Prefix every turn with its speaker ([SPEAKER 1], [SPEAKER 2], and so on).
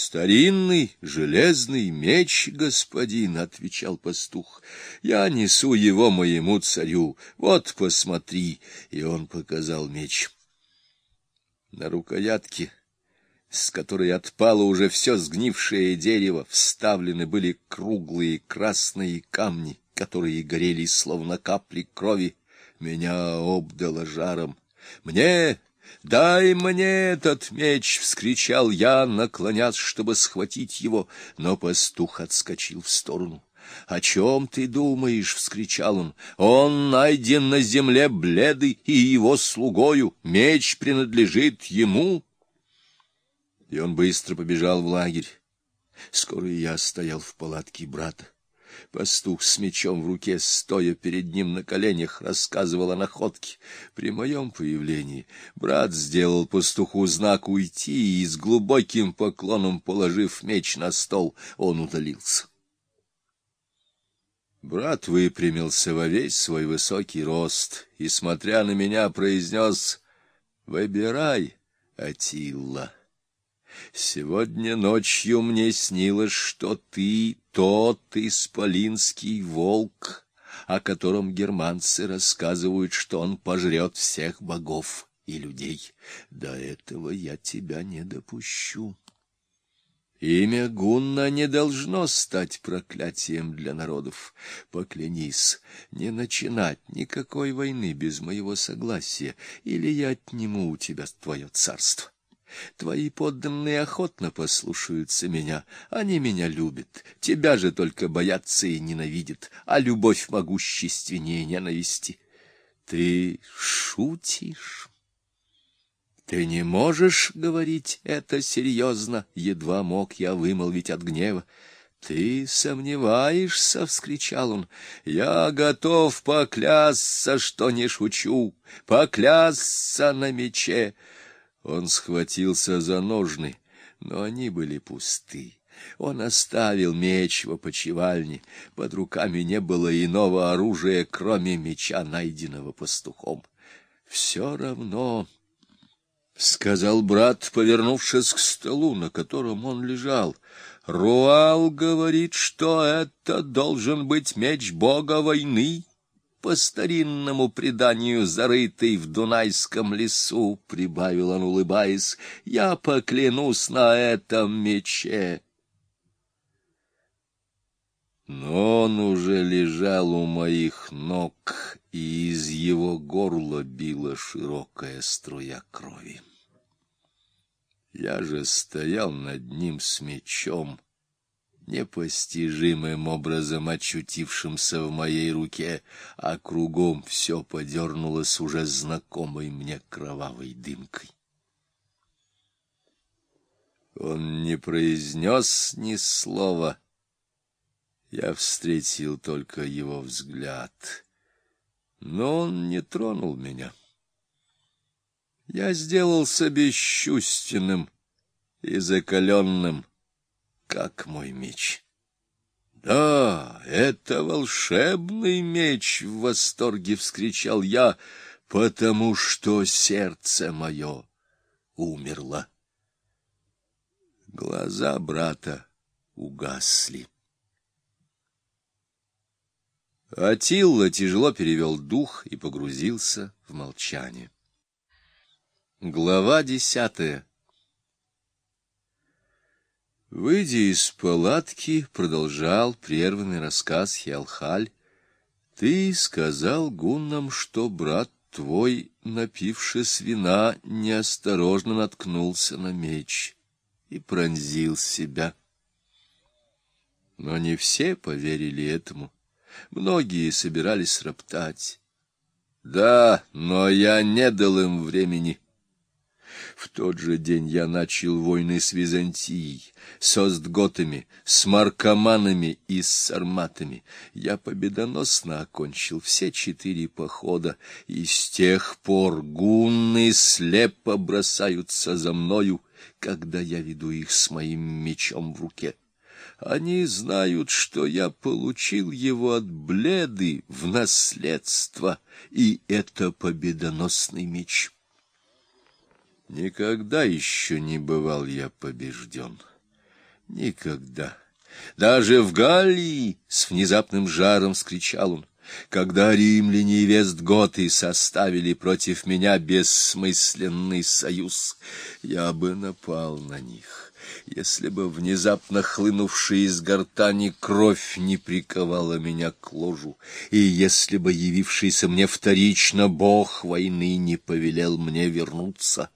[SPEAKER 1] Старинный железный меч, господин, — отвечал пастух, — я несу его моему царю. Вот, посмотри. И он показал меч. На рукоятке, с которой отпало уже все сгнившее дерево, вставлены были круглые красные камни, которые горели словно капли крови. Меня обдало жаром. Мне «Дай мне этот меч!» — вскричал я, наклонясь, чтобы схватить его, но пастух отскочил в сторону. «О чем ты думаешь?» — вскричал он. «Он найден на земле бледый и его слугою. Меч принадлежит ему». И он быстро побежал в лагерь. Скоро я стоял в палатке брата. Пастух с мечом в руке, стоя перед ним на коленях, рассказывал о находке. При моем появлении брат сделал пастуху знак уйти, и с глубоким поклоном, положив меч на стол, он удалился. Брат выпрямился во весь свой высокий рост и, смотря на меня, произнес «Выбирай, Атилла». Сегодня ночью мне снилось, что ты тот исполинский волк, о котором германцы рассказывают, что он пожрет всех богов и людей. До этого я тебя не допущу. Имя Гунна не должно стать проклятием для народов. Поклянись не начинать никакой войны без моего согласия, или я отниму у тебя твое царство. Твои подданные охотно послушаются меня, они меня любят, тебя же только боятся и ненавидят, а любовь могущественнее ненависти. Ты шутишь? Ты не можешь говорить это серьезно, едва мог я вымолвить от гнева. «Ты сомневаешься?» — вскричал он. «Я готов поклясться, что не шучу, поклясться на мече». Он схватился за ножны, но они были пусты. Он оставил меч в опочивальне. Под руками не было иного оружия, кроме меча, найденного пастухом. Все равно, — сказал брат, повернувшись к столу, на котором он лежал, — Руал говорит, что это должен быть меч бога войны по старинному преданию, зарытый в Дунайском лесу, — прибавил он, улыбаясь, — я поклянусь на этом мече. Но он уже лежал у моих ног, и из его горла била широкая струя крови. Я же стоял над ним с мечом, непостижимым образом очутившимся в моей руке, а кругом все подернулось уже знакомой мне кровавой дымкой. Он не произнес ни слова. Я встретил только его взгляд, но он не тронул меня. Я сделался бесчувственным и закаленным, как мой меч. «Да, это волшебный меч!» — в восторге вскричал я, потому что сердце мое умерло. Глаза брата угасли. Атилла тяжело перевел дух и погрузился в молчание. Глава десятая Выйдя из палатки, продолжал прерванный рассказ Хиалхаль. Ты сказал гуннам, что брат твой, напившись вина, неосторожно наткнулся на меч и пронзил себя. Но не все поверили этому. Многие собирались роптать. Да, но я не дал им времени. В тот же день я начал войны с Византией, с Остготами, с Маркоманами и с Сарматами. Я победоносно окончил все четыре похода, и с тех пор гунны слепо бросаются за мною, когда я веду их с моим мечом в руке. Они знают, что я получил его от Бледы в наследство, и это победоносный меч». Никогда еще не бывал я побежден. Никогда. Даже в Галлии с внезапным жаром скричал он. Когда римляне и вестготы составили против меня бессмысленный союз, я бы напал на них, если бы внезапно хлынувшая из гортани кровь не приковала меня к ложу, и если бы явившийся мне вторично бог войны не повелел мне вернуться.